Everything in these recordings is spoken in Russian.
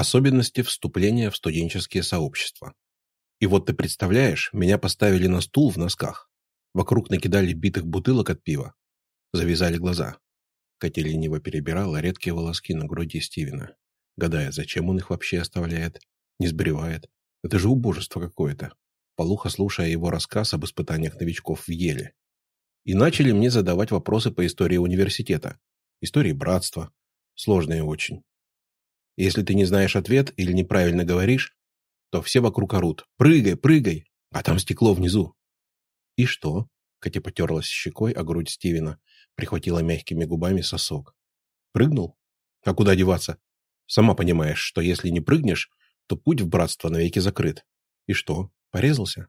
Особенности вступления в студенческие сообщества. И вот ты представляешь, меня поставили на стул в носках. Вокруг накидали битых бутылок от пива. Завязали глаза. Катя лениво перебирала редкие волоски на груди Стивена, гадая, зачем он их вообще оставляет, не сбривает. Это же убожество какое-то. Полуха слушая его рассказ об испытаниях новичков в Еле. И начали мне задавать вопросы по истории университета, истории братства. Сложные очень. Если ты не знаешь ответ или неправильно говоришь, то все вокруг орут «Прыгай, прыгай!» А там стекло внизу. «И что?» Катя потерлась щекой о грудь Стивена, прихватила мягкими губами сосок. «Прыгнул? А куда деваться? Сама понимаешь, что если не прыгнешь, то путь в братство навеки закрыт. И что, порезался?»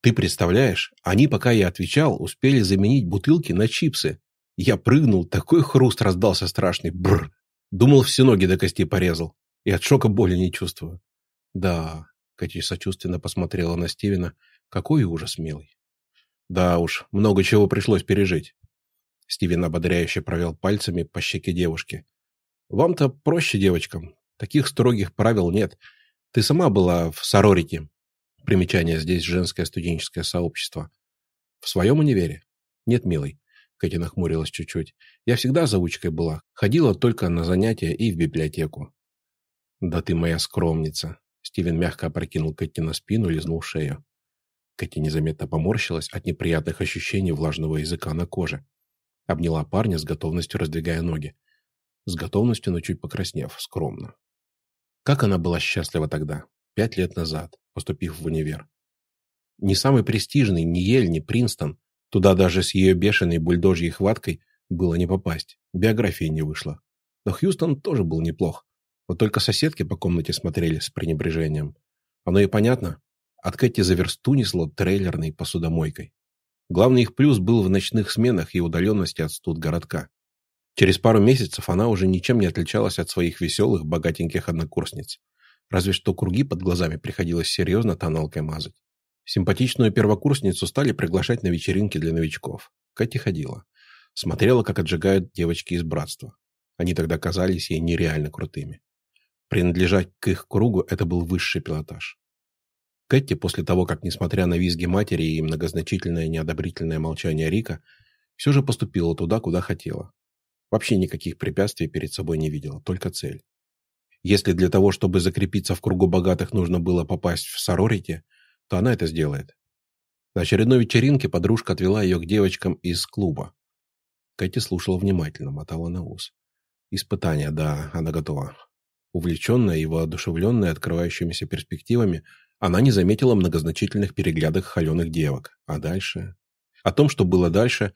«Ты представляешь, они, пока я отвечал, успели заменить бутылки на чипсы. Я прыгнул, такой хруст раздался страшный. Бррр! Думал, все ноги до кости порезал. И от шока боли не чувствую. Да, Катя сочувственно посмотрела на Стивена. Какой ужас, милый. Да уж, много чего пришлось пережить. Стивен ободряюще провел пальцами по щеке девушки. Вам-то проще, девочкам. Таких строгих правил нет. Ты сама была в Сорорите. Примечание, здесь женское студенческое сообщество. В своем универе? Нет, милый. Катя нахмурилась чуть-чуть. «Я всегда заучкой была. Ходила только на занятия и в библиотеку». «Да ты моя скромница!» Стивен мягко опрокинул Кэти на спину и лизнул шею. Кэти незаметно поморщилась от неприятных ощущений влажного языка на коже. Обняла парня с готовностью раздвигая ноги. С готовностью, но чуть покраснев, скромно. Как она была счастлива тогда, пять лет назад, поступив в универ. Не самый престижный ни Ель, ни Принстон, Туда даже с ее бешеной бульдожьей хваткой было не попасть. Биографии не вышло. Но Хьюстон тоже был неплох. Вот только соседки по комнате смотрели с пренебрежением. Оно и понятно. От Кэти за версту несло трейлерной посудомойкой. Главный их плюс был в ночных сменах и удаленности от студ городка. Через пару месяцев она уже ничем не отличалась от своих веселых, богатеньких однокурсниц. Разве что круги под глазами приходилось серьезно тоналкой мазать. Симпатичную первокурсницу стали приглашать на вечеринки для новичков. Катя ходила. Смотрела, как отжигают девочки из братства. Они тогда казались ей нереально крутыми. Принадлежать к их кругу – это был высший пилотаж. Кэти, после того, как, несмотря на визги матери и многозначительное неодобрительное молчание Рика, все же поступила туда, куда хотела. Вообще никаких препятствий перед собой не видела, только цель. Если для того, чтобы закрепиться в кругу богатых, нужно было попасть в Сорорити – то она это сделает. На очередной вечеринке подружка отвела ее к девочкам из клуба. Кэти слушала внимательно, мотала на ус. Испытание, да, она готова. Увлеченная и воодушевленная открывающимися перспективами, она не заметила многозначительных переглядок холеных девок. А дальше? О том, что было дальше,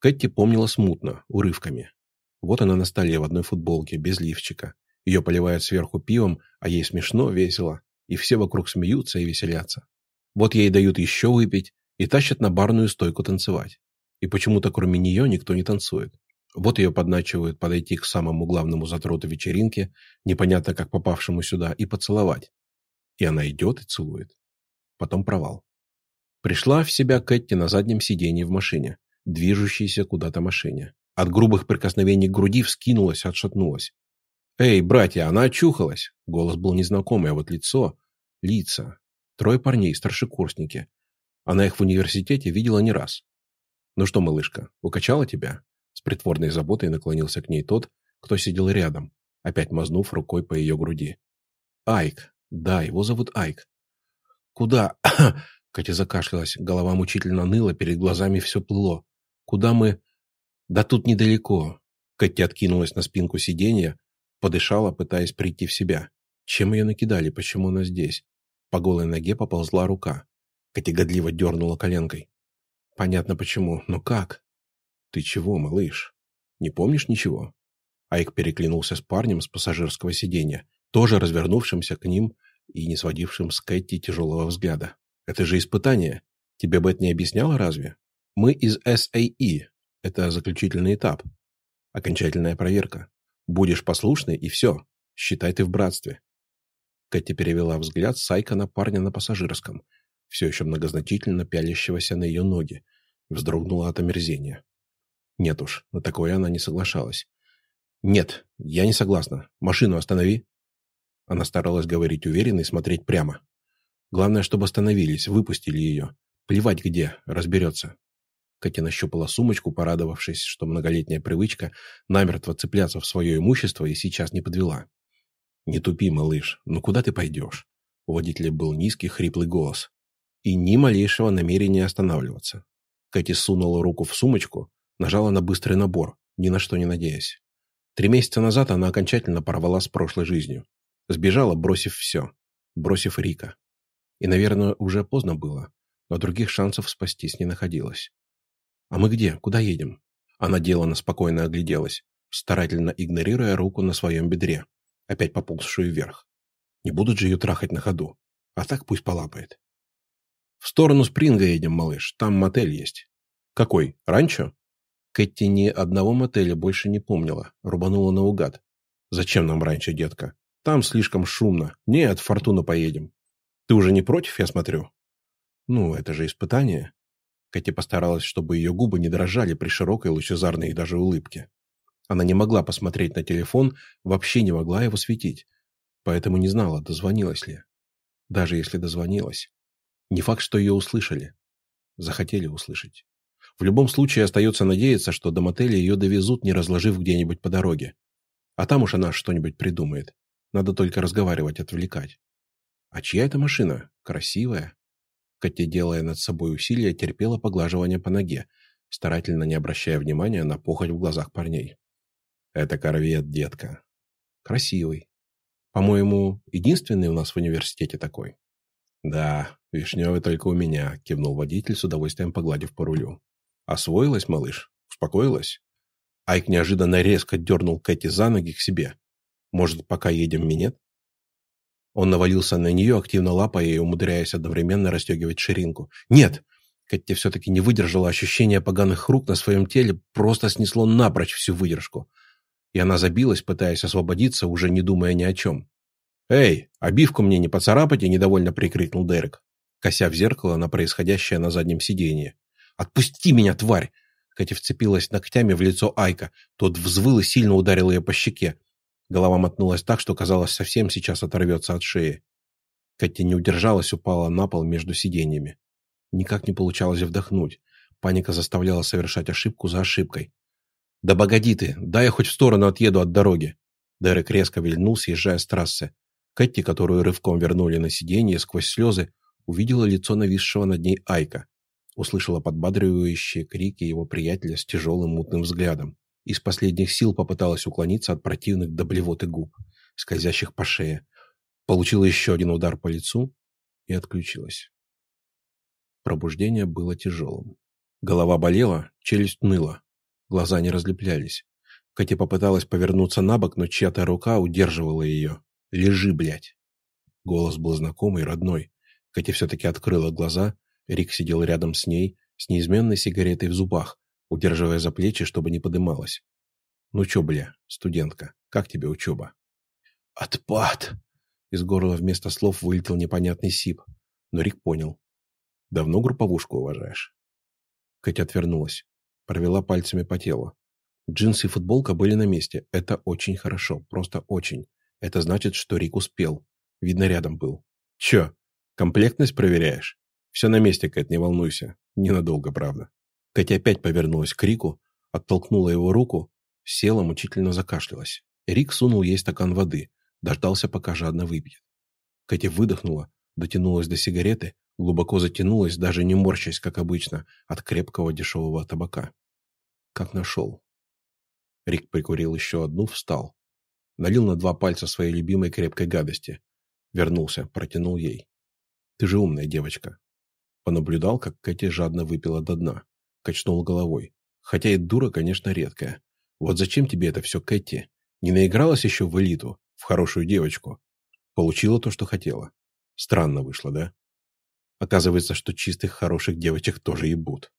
Кэти помнила смутно, урывками. Вот она на столе в одной футболке, без лифчика. Ее поливают сверху пивом, а ей смешно, весело, и все вокруг смеются и веселятся. Вот ей дают еще выпить и тащат на барную стойку танцевать. И почему-то кроме нее никто не танцует. Вот ее подначивают подойти к самому главному затроту вечеринки, непонятно как попавшему сюда, и поцеловать. И она идет и целует. Потом провал. Пришла в себя Кэти на заднем сиденье в машине, движущейся куда-то машине. От грубых прикосновений к груди вскинулась, отшатнулась. «Эй, братья, она очухалась!» Голос был незнакомый, а вот лицо... Лица. Трое парней, старшекурсники. Она их в университете видела не раз. «Ну что, малышка, укачала тебя?» С притворной заботой наклонился к ней тот, кто сидел рядом, опять мазнув рукой по ее груди. «Айк. Да, его зовут Айк». «Куда?» Катя закашлялась, голова мучительно ныла, перед глазами все плыло. «Куда мы?» «Да тут недалеко». Катя откинулась на спинку сиденья, подышала, пытаясь прийти в себя. Чем ее накидали, почему она здесь? По голой ноге поползла рука. Катя дернула коленкой. Понятно почему, но как? Ты чего, малыш? Не помнишь ничего? Айк переклинулся с парнем с пассажирского сиденья, тоже развернувшимся к ним и не сводившим с Кэти тяжелого взгляда. Это же испытание. Тебе это не объясняло разве? Мы из SAE. Это заключительный этап. Окончательная проверка. Будешь послушный и все. Считай ты в братстве. Кэти перевела взгляд Сайка на парня на пассажирском, все еще многозначительно пялящегося на ее ноги, вздрогнула от омерзения. Нет уж, на такое она не соглашалась. «Нет, я не согласна. Машину останови». Она старалась говорить уверенно и смотреть прямо. Главное, чтобы остановились, выпустили ее. Плевать где, разберется. Катя нащупала сумочку, порадовавшись, что многолетняя привычка намертво цепляться в свое имущество и сейчас не подвела. «Не тупи, малыш, ну куда ты пойдешь?» У водителя был низкий, хриплый голос. И ни малейшего намерения останавливаться. Кэти сунула руку в сумочку, нажала на быстрый набор, ни на что не надеясь. Три месяца назад она окончательно порвала с прошлой жизнью. Сбежала, бросив все. Бросив Рика. И, наверное, уже поздно было, но других шансов спастись не находилось. «А мы где? Куда едем?» Она деланно спокойно огляделась, старательно игнорируя руку на своем бедре, опять поползшую вверх. Не будут же ее трахать на ходу, а так пусть полапает. «В сторону Спринга едем, малыш, там мотель есть». «Какой? Ранчо?» Кэти ни одного мотеля больше не помнила, рубанула наугад. «Зачем нам раньше, детка? Там слишком шумно. Нет, в Фортуну поедем. Ты уже не против, я смотрю?» «Ну, это же испытание». Кэти постаралась, чтобы ее губы не дрожали при широкой лучезарной даже улыбке. Она не могла посмотреть на телефон, вообще не могла его светить. Поэтому не знала, дозвонилась ли. Даже если дозвонилась. Не факт, что ее услышали. Захотели услышать. В любом случае остается надеяться, что до мотеля ее довезут, не разложив где-нибудь по дороге. А там уж она что-нибудь придумает. Надо только разговаривать, отвлекать. А чья это машина? Красивая. Катя, делая над собой усилия, терпела поглаживание по ноге, старательно не обращая внимания на похоть в глазах парней. Это корвет, детка. Красивый. По-моему, единственный у нас в университете такой. Да, вишневый только у меня, кивнул водитель с удовольствием погладив по рулю. «Освоилась, малыш? Успокоилась?» Айк неожиданно резко дернул Кэти за ноги к себе. «Может, пока едем минет?» Он навалился на нее, активно лапая и умудряясь одновременно расстегивать ширинку. «Нет!» Кэти все-таки не выдержала ощущения поганых рук на своем теле, просто снесло напрочь всю выдержку. И она забилась, пытаясь освободиться, уже не думая ни о чем. «Эй, обивку мне не поцарапать!» – недовольно прикрикнул Дерек, кося в зеркало на происходящее на заднем сиденье. «Отпусти меня, тварь!» Катя вцепилась ногтями в лицо Айка. Тот взвыл и сильно ударил ее по щеке. Голова мотнулась так, что, казалось, совсем сейчас оторвется от шеи. Катя не удержалась, упала на пол между сиденьями. Никак не получалось вдохнуть. Паника заставляла совершать ошибку за ошибкой. «Да погоди ты! Дай я хоть в сторону отъеду от дороги!» Дерек резко вильнул, съезжая с трассы. Кэти, которую рывком вернули на сиденье сквозь слезы, увидела лицо нависшего над ней Айка услышала подбадривающие крики его приятеля с тяжелым мутным взглядом. Из последних сил попыталась уклониться от противных до блевоты губ, скользящих по шее. Получила еще один удар по лицу и отключилась. Пробуждение было тяжелым. Голова болела, челюсть ныла. Глаза не разлеплялись. Катя попыталась повернуться на бок, но чья-то рука удерживала ее. «Лежи, блядь!» Голос был знакомый, родной. Катя все-таки открыла глаза Рик сидел рядом с ней, с неизменной сигаретой в зубах, удерживая за плечи, чтобы не подымалась. «Ну чё, бля, студентка, как тебе учеба?» «Отпад!» Из горла вместо слов вылетел непонятный сип, но Рик понял. «Давно групповушку уважаешь?» Катя отвернулась, провела пальцами по телу. Джинсы и футболка были на месте. Это очень хорошо, просто очень. Это значит, что Рик успел. Видно, рядом был. «Чё, комплектность проверяешь?» «Все на месте, Кэт, не волнуйся. Ненадолго, правда». Катя опять повернулась к Рику, оттолкнула его руку, села, мучительно закашлялась. Рик сунул ей стакан воды, дождался, пока жадно выпьет. Катя выдохнула, дотянулась до сигареты, глубоко затянулась, даже не морщась, как обычно, от крепкого дешевого табака. Как нашел. Рик прикурил еще одну, встал. Налил на два пальца своей любимой крепкой гадости. Вернулся, протянул ей. «Ты же умная девочка. Понаблюдал, как Кэти жадно выпила до дна. Качнул головой. Хотя и дура, конечно, редкая. Вот зачем тебе это все, Кэти? Не наигралась еще в элиту, в хорошую девочку? Получила то, что хотела. Странно вышло, да? Оказывается, что чистых, хороших девочек тоже ебут.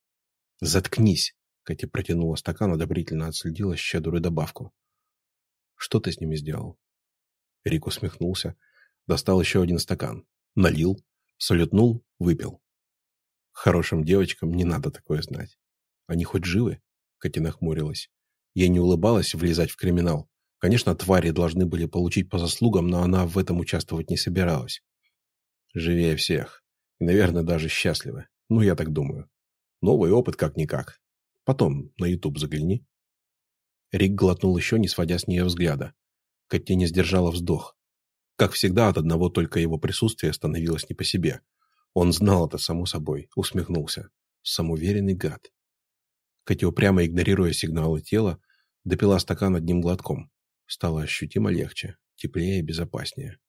Заткнись! Кэти протянула стакан, одобрительно отследила щедрую добавку. Что ты с ними сделал? Рик усмехнулся, достал еще один стакан, налил, салютнул, выпил. Хорошим девочкам не надо такое знать. Они хоть живы? Катя нахмурилась. Ей не улыбалось влезать в криминал. Конечно, твари должны были получить по заслугам, но она в этом участвовать не собиралась. Живее всех. И, наверное, даже счастливы. Ну, я так думаю. Новый опыт как-никак. Потом на YouTube загляни. Рик глотнул еще, не сводя с нее взгляда. Катя не сдержала вздох. Как всегда, от одного только его присутствия становилось не по себе. Он знал это, само собой, усмехнулся. Самоуверенный гад. Катя, упрямо игнорируя сигналы тела, допила стакан одним глотком. Стало ощутимо легче, теплее и безопаснее.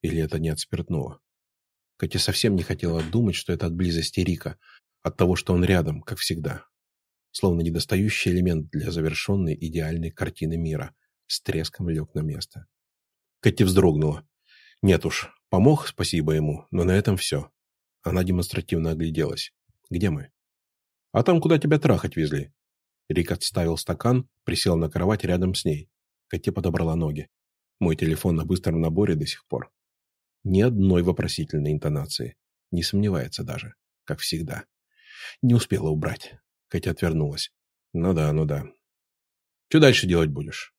Или это не от спиртного? Катя совсем не хотела думать, что это от близости Рика, от того, что он рядом, как всегда. Словно недостающий элемент для завершенной идеальной картины мира, с треском лег на место. Катя вздрогнула. Нет уж, помог, спасибо ему, но на этом все. Она демонстративно огляделась. Где мы? А там, куда тебя трахать везли. Рик отставил стакан, присел на кровать рядом с ней. Катя подобрала ноги. Мой телефон на быстром наборе до сих пор. Ни одной вопросительной интонации. Не сомневается даже, как всегда. Не успела убрать. Катя отвернулась. Ну да, ну да. Что дальше делать будешь?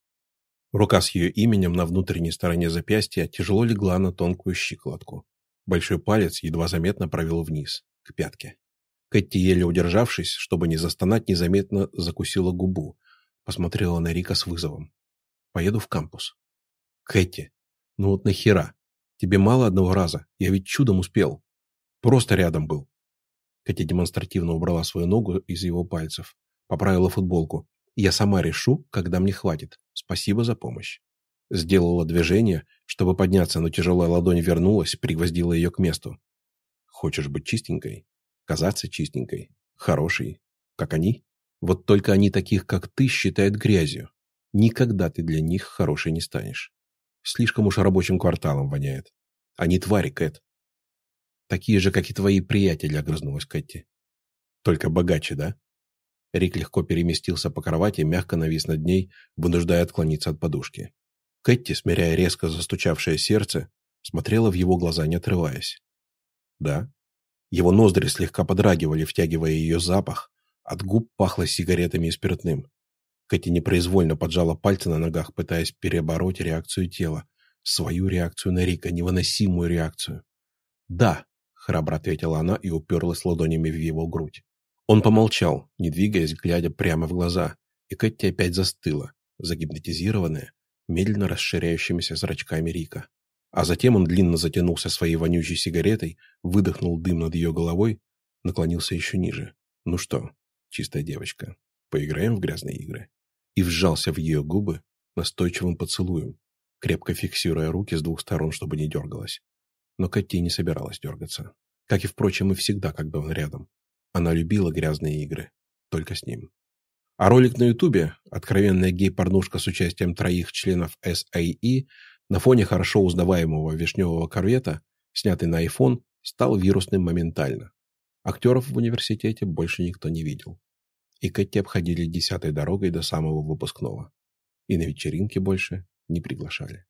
Рука с ее именем на внутренней стороне запястья тяжело легла на тонкую щиколотку. Большой палец едва заметно провел вниз, к пятке. Кэти, еле удержавшись, чтобы не застонать, незаметно закусила губу. Посмотрела на Рика с вызовом. Поеду в кампус. Кэти, ну вот нахера? Тебе мало одного раза? Я ведь чудом успел. Просто рядом был. Катя демонстративно убрала свою ногу из его пальцев. Поправила футболку. Я сама решу, когда мне хватит. Спасибо за помощь. Сделала движение, чтобы подняться, но тяжелая ладонь вернулась, пригвоздила ее к месту. Хочешь быть чистенькой? Казаться чистенькой? Хорошей? Как они? Вот только они таких, как ты, считают грязью. Никогда ты для них хорошей не станешь. Слишком уж рабочим кварталом воняет. Они твари, Кэт. Такие же, как и твои приятели, огрызнулась Кэти. Только богаче, да? Рик легко переместился по кровати, мягко навис над ней, вынуждая отклониться от подушки. Кэти, смиряя резко застучавшее сердце, смотрела в его глаза, не отрываясь. Да. Его ноздри слегка подрагивали, втягивая ее запах. От губ пахло сигаретами и спиртным. Кэти непроизвольно поджала пальцы на ногах, пытаясь перебороть реакцию тела. Свою реакцию на Рика, невыносимую реакцию. «Да», — храбро ответила она и уперлась ладонями в его грудь. Он помолчал, не двигаясь, глядя прямо в глаза, и Кэти опять застыла, загипнотизированная, медленно расширяющимися зрачками Рика. А затем он длинно затянулся своей вонючей сигаретой, выдохнул дым над ее головой, наклонился еще ниже. «Ну что, чистая девочка, поиграем в грязные игры?» И вжался в ее губы настойчивым поцелуем, крепко фиксируя руки с двух сторон, чтобы не дергалась. Но Катти не собиралась дергаться. Как и, впрочем, и всегда, когда он рядом. Она любила грязные игры. Только с ним. А ролик на Ютубе, откровенная гей-порнушка с участием троих членов SAE, на фоне хорошо узнаваемого вишневого корвета, снятый на iPhone, стал вирусным моментально. Актеров в университете больше никто не видел. И Кэти обходили десятой дорогой до самого выпускного. И на вечеринки больше не приглашали.